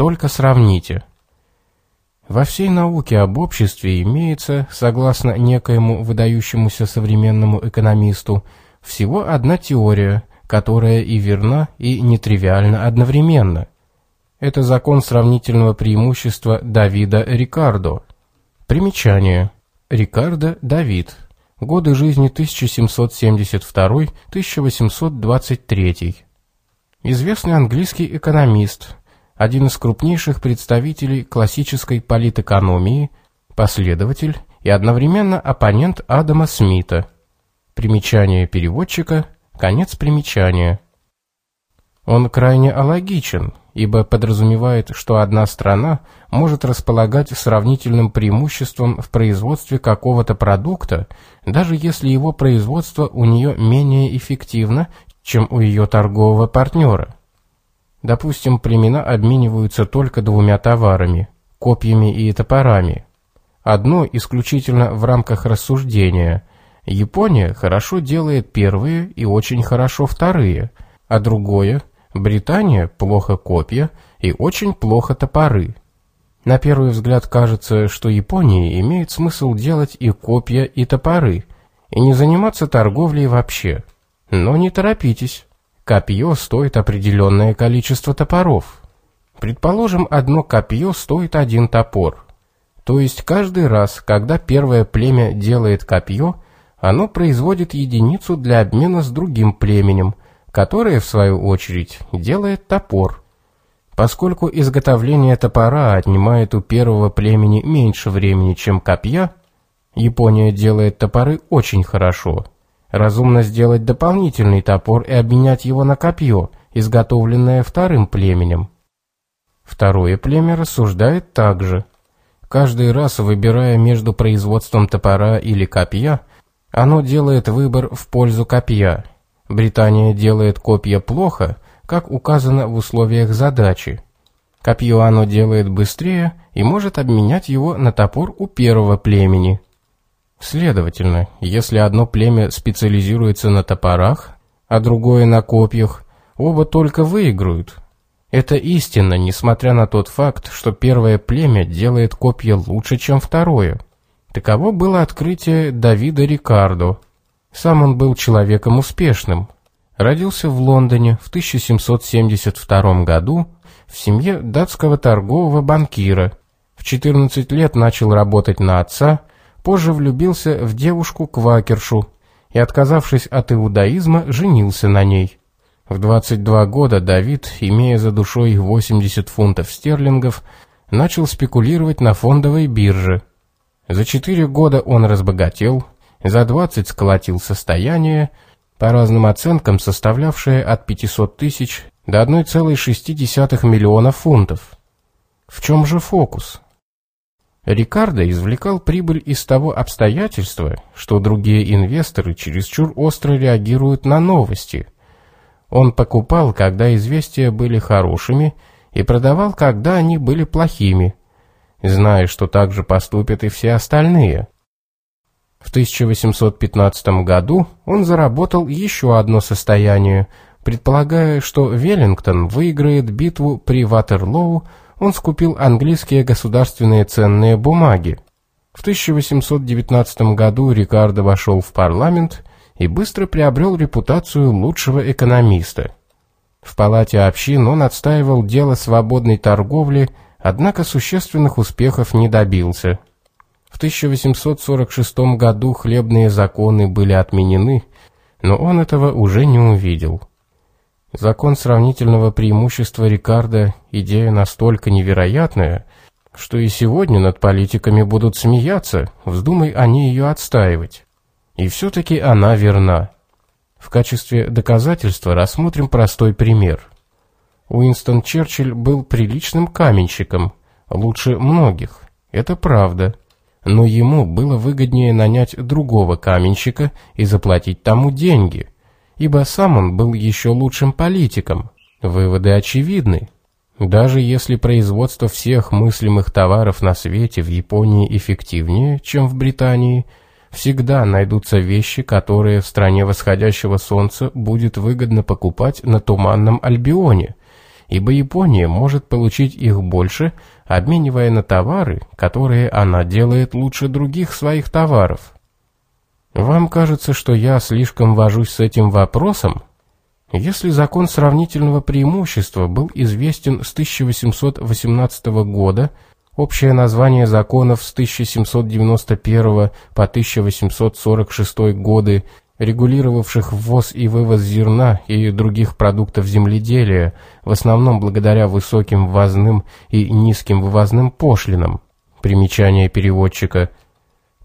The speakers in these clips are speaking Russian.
только сравните. Во всей науке об обществе имеется, согласно некоему выдающемуся современному экономисту, всего одна теория, которая и верна, и нетривиальна одновременно. Это закон сравнительного преимущества Давида Рикардо. Примечание. Рикардо Давид. Годы жизни 1772-1823. Известный английский экономист, один из крупнейших представителей классической политэкономии, последователь и одновременно оппонент Адама Смита. Примечание переводчика, конец примечания. Он крайне алогичен, ибо подразумевает, что одна страна может располагать сравнительным преимуществом в производстве какого-то продукта, даже если его производство у нее менее эффективно, чем у ее торгового партнера. Допустим, племена обмениваются только двумя товарами – копьями и топорами. Одно исключительно в рамках рассуждения. Япония хорошо делает первые и очень хорошо вторые, а другое – Британия плохо копья и очень плохо топоры. На первый взгляд кажется, что Японии имеет смысл делать и копья, и топоры, и не заниматься торговлей вообще. Но не торопитесь. Копье стоит определенное количество топоров. Предположим, одно копье стоит один топор. То есть каждый раз, когда первое племя делает копье, оно производит единицу для обмена с другим племенем – которое, в свою очередь, делает топор. Поскольку изготовление топора отнимает у первого племени меньше времени, чем копья, Япония делает топоры очень хорошо. Разумно сделать дополнительный топор и обменять его на копье, изготовленное вторым племенем. Второе племя рассуждает так же. Каждый раз, выбирая между производством топора или копья, оно делает выбор в пользу копья – Британия делает копья плохо, как указано в условиях задачи. Копье оно делает быстрее и может обменять его на топор у первого племени. Следовательно, если одно племя специализируется на топорах, а другое на копьях, оба только выиграют. Это истинно, несмотря на тот факт, что первое племя делает копья лучше, чем второе. Таково было открытие Давида Рикардо, сам он был человеком успешным. Родился в Лондоне в 1772 году в семье датского торгового банкира. В 14 лет начал работать на отца, позже влюбился в девушку-квакершу и, отказавшись от иудаизма, женился на ней. В 22 года Давид, имея за душой 80 фунтов стерлингов, начал спекулировать на фондовой бирже. За 4 года он разбогател – за 20 сколотил состояние, по разным оценкам составлявшее от 500 тысяч до 1,6 миллиона фунтов. В чем же фокус? Рикардо извлекал прибыль из того обстоятельства, что другие инвесторы чересчур остро реагируют на новости. Он покупал, когда известия были хорошими, и продавал, когда они были плохими, зная, что так же поступят и все остальные – в 1815 году он заработал еще одно состояние. Предполагая, что Веллингтон выиграет битву при Ватерлоу, он скупил английские государственные ценные бумаги. В 1819 году Рикардо вошел в парламент и быстро приобрел репутацию лучшего экономиста. В палате общин он отстаивал дело свободной торговли, однако существенных успехов не добился. В 1846 году хлебные законы были отменены, но он этого уже не увидел. Закон сравнительного преимущества Рикардо – идея настолько невероятная, что и сегодня над политиками будут смеяться, вздумай они ее отстаивать. И все-таки она верна. В качестве доказательства рассмотрим простой пример. Уинстон Черчилль был приличным каменщиком, лучше многих, это правда но ему было выгоднее нанять другого каменщика и заплатить тому деньги, ибо сам он был еще лучшим политиком. Выводы очевидны. Даже если производство всех мыслимых товаров на свете в Японии эффективнее, чем в Британии, всегда найдутся вещи, которые в стране восходящего солнца будет выгодно покупать на Туманном Альбионе, ибо Япония может получить их больше, обменивая на товары, которые она делает лучше других своих товаров. Вам кажется, что я слишком вожусь с этим вопросом? Если закон сравнительного преимущества был известен с 1818 года, общее название законов с 1791 по 1846 годы, регулировавших ввоз и вывоз зерна и других продуктов земледелия, в основном благодаря высоким ввозным и низким вывозным пошлинам, примечание переводчика,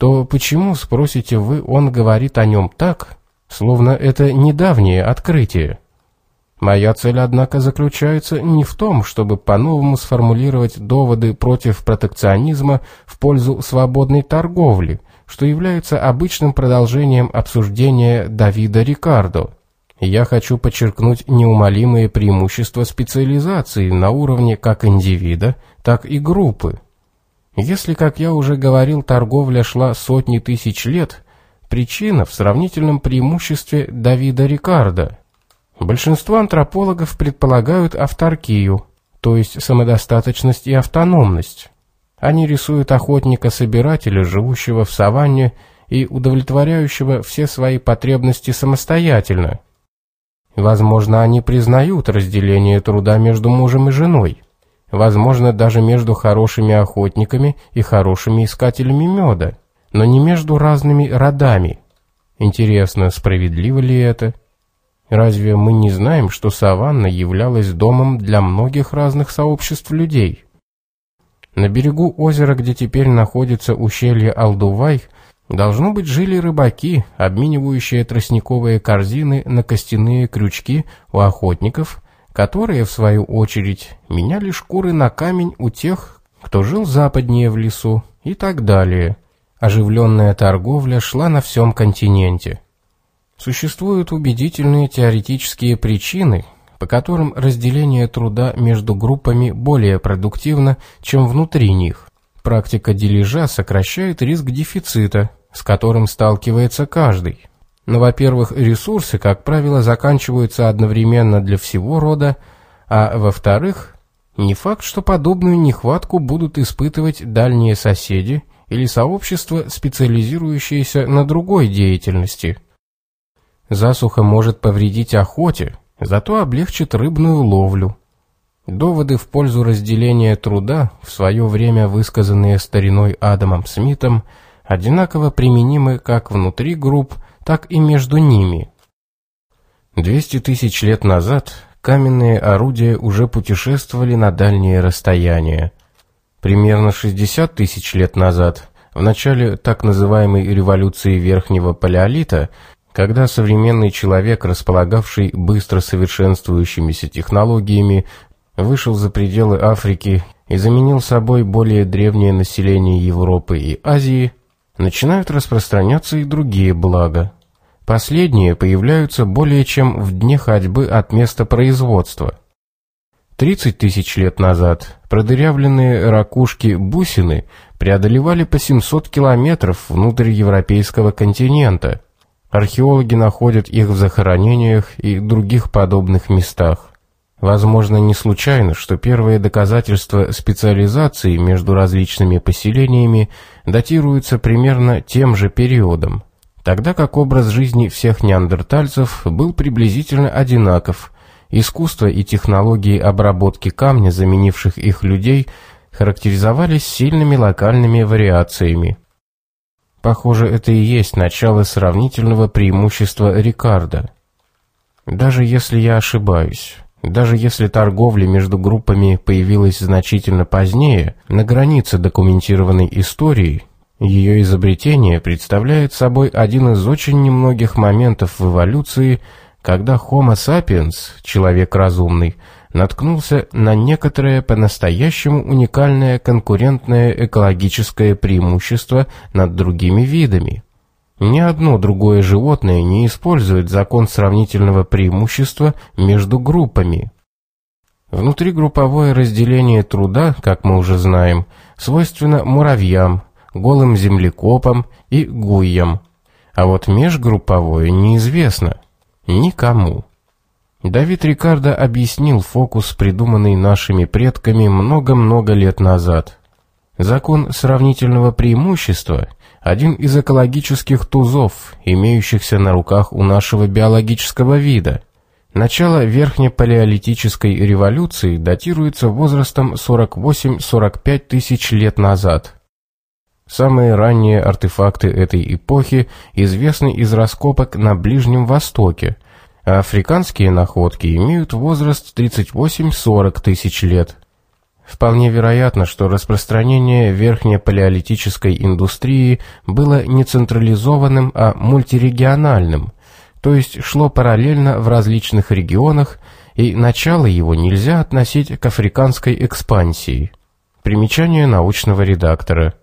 то почему, спросите вы, он говорит о нем так, словно это недавнее открытие. Моя цель, однако, заключается не в том, чтобы по-новому сформулировать доводы против протекционизма в пользу свободной торговли, что является обычным продолжением обсуждения Давида Рикардо. Я хочу подчеркнуть неумолимые преимущества специализации на уровне как индивида, так и группы. Если, как я уже говорил, торговля шла сотни тысяч лет – Причина в сравнительном преимуществе Давида Рикардо. Большинство антропологов предполагают авторкию, то есть самодостаточность и автономность. Они рисуют охотника-собирателя, живущего в саванне и удовлетворяющего все свои потребности самостоятельно. Возможно, они признают разделение труда между мужем и женой. Возможно, даже между хорошими охотниками и хорошими искателями меда но не между разными родами. Интересно, справедливо ли это? Разве мы не знаем, что саванна являлась домом для многих разных сообществ людей? На берегу озера, где теперь находится ущелье Алдувай, должно быть жили рыбаки, обменивающие тростниковые корзины на костяные крючки у охотников, которые, в свою очередь, меняли шкуры на камень у тех, кто жил западнее в лесу и так далее – Оживленная торговля шла на всем континенте. Существуют убедительные теоретические причины, по которым разделение труда между группами более продуктивно, чем внутри них. Практика дележа сокращает риск дефицита, с которым сталкивается каждый. Но, во-первых, ресурсы, как правило, заканчиваются одновременно для всего рода, а во-вторых, не факт, что подобную нехватку будут испытывать дальние соседи или сообщество, специализирующееся на другой деятельности. Засуха может повредить охоте, зато облегчит рыбную ловлю. Доводы в пользу разделения труда, в свое время высказанные стариной Адамом Смитом, одинаково применимы как внутри групп, так и между ними. 200 тысяч лет назад каменные орудия уже путешествовали на дальние расстояния. Примерно 60 тысяч лет назад, в начале так называемой революции Верхнего Палеолита, когда современный человек, располагавший быстро совершенствующимися технологиями, вышел за пределы Африки и заменил собой более древнее население Европы и Азии, начинают распространяться и другие блага. Последние появляются более чем в дне ходьбы от места производства. 30 тысяч лет назад продырявленные ракушки-бусины преодолевали по 700 километров внутрь европейского континента. Археологи находят их в захоронениях и других подобных местах. Возможно, не случайно, что первые доказательства специализации между различными поселениями датируются примерно тем же периодом, тогда как образ жизни всех неандертальцев был приблизительно одинаков – Искусство и технологии обработки камня, заменивших их людей, характеризовались сильными локальными вариациями. Похоже, это и есть начало сравнительного преимущества Рикардо. Даже если я ошибаюсь, даже если торговля между группами появилась значительно позднее, на границе документированной истории, ее изобретение представляет собой один из очень немногих моментов в эволюции, когда Homo sapiens, человек разумный, наткнулся на некоторое по-настоящему уникальное конкурентное экологическое преимущество над другими видами. Ни одно другое животное не использует закон сравнительного преимущества между группами. Внутригрупповое разделение труда, как мы уже знаем, свойственно муравьям, голым землекопам и гуям, а вот межгрупповое неизвестно – Никому. Давид Рикардо объяснил фокус, придуманный нашими предками много-много лет назад. Закон сравнительного преимущества – один из экологических тузов, имеющихся на руках у нашего биологического вида. Начало верхнепалеолитической революции датируется возрастом 48-45 тысяч лет назад. Самые ранние артефакты этой эпохи известны из раскопок на Ближнем Востоке – а африканские находки имеют возраст 38-40 тысяч лет. Вполне вероятно, что распространение верхнепалеолитической индустрии было не централизованным, а мультирегиональным, то есть шло параллельно в различных регионах, и начало его нельзя относить к африканской экспансии. Примечание научного редактора –